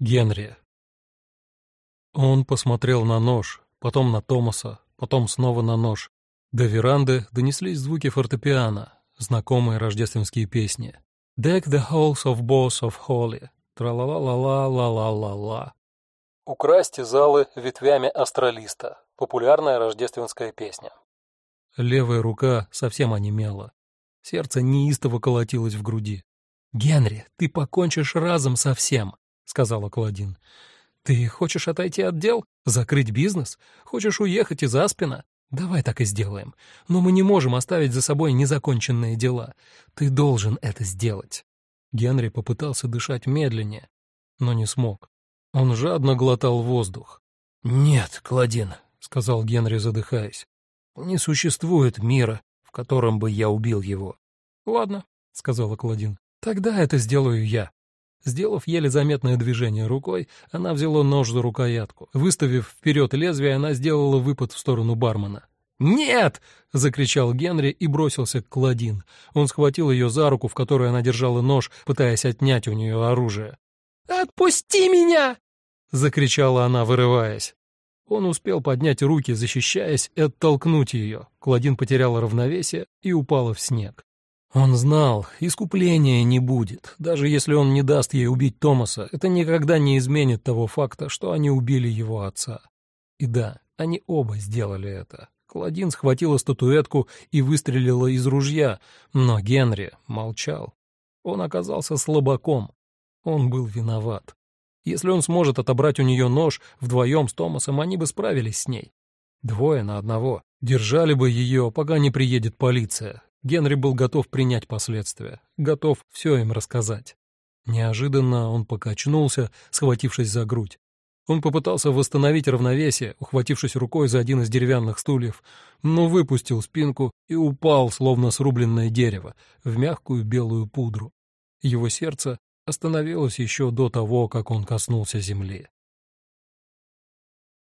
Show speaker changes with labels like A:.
A: Генри. Он посмотрел на нож, потом на Томаса, потом снова на нож. До веранды донеслись звуки фортепиано, знакомые рождественские песни. «Deck the halls of boss of holy», «Тра-ла-ла-ла-ла-ла-ла-ла». «Украсьте залы ветвями астралиста», популярная рождественская песня. Левая рука совсем онемела. Сердце неистово колотилось в груди. «Генри, ты покончишь разом со всем», сказала Клодин. «Ты хочешь отойти от дел? Закрыть бизнес? Хочешь уехать из Аспина? Давай так и сделаем. Но мы не можем оставить за собой незаконченные дела. Ты должен это сделать». Генри попытался дышать медленнее, но не смог. Он жадно глотал воздух. «Нет, Клодин», — сказал Генри, задыхаясь, — «не существует мира, в котором бы я убил его». «Ладно», — сказала Клодин, — «тогда это сделаю я». Сделав еле заметное движение рукой, она взяла нож за рукоятку. Выставив вперед лезвие, она сделала выпад в сторону бармена. «Нет!» — закричал Генри и бросился к Кладин. Он схватил ее за руку, в которой она держала нож, пытаясь отнять у нее оружие. «Отпусти меня!» — закричала она, вырываясь. Он успел поднять руки, защищаясь, и оттолкнуть ее. Кладин потеряла равновесие и упала в снег. Он знал, искупления не будет. Даже если он не даст ей убить Томаса, это никогда не изменит того факта, что они убили его отца. И да, они оба сделали это. Клодин схватила статуэтку и выстрелила из ружья, но Генри молчал. Он оказался слабаком. Он был виноват. Если он сможет отобрать у нее нож, вдвоем с Томасом они бы справились с ней. Двое на одного. Держали бы ее, пока не приедет полиция. Генри был готов принять последствия, готов все им рассказать. Неожиданно он покачнулся, схватившись за грудь. Он попытался восстановить равновесие, ухватившись рукой за один из деревянных стульев, но выпустил спинку и упал, словно срубленное дерево, в мягкую белую пудру. Его сердце остановилось еще до того, как он коснулся земли.